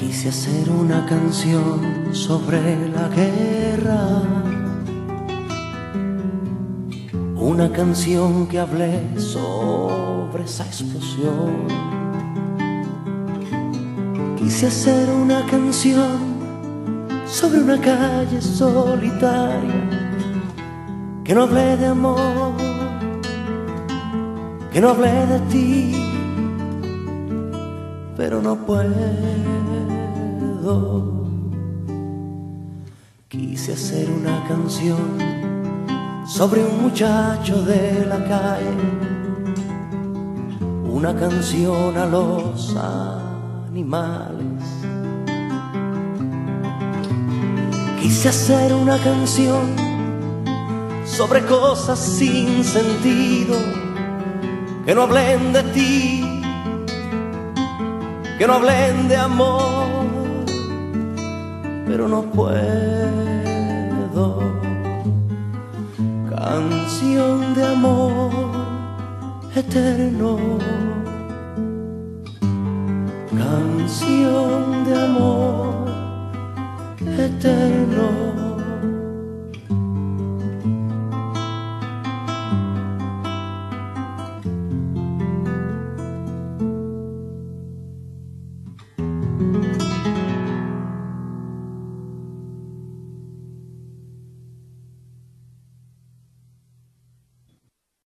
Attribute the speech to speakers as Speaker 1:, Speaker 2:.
Speaker 1: Quise hacer una canción sobre la guerra, una canción que hable sobre esa explosión. Quise hacer una canción sobre una calle solitaria, que no hable de amor, que no hable de ti, pero no puedo. Quise hacer una canción sobre un muchacho de la calle, una canción a los animales. Quise hacer una canción sobre cosas sin sentido, que no hablen de ti, que no hablen de amor pero no puedo. Canción de amor eterno. Canción de amor eterno.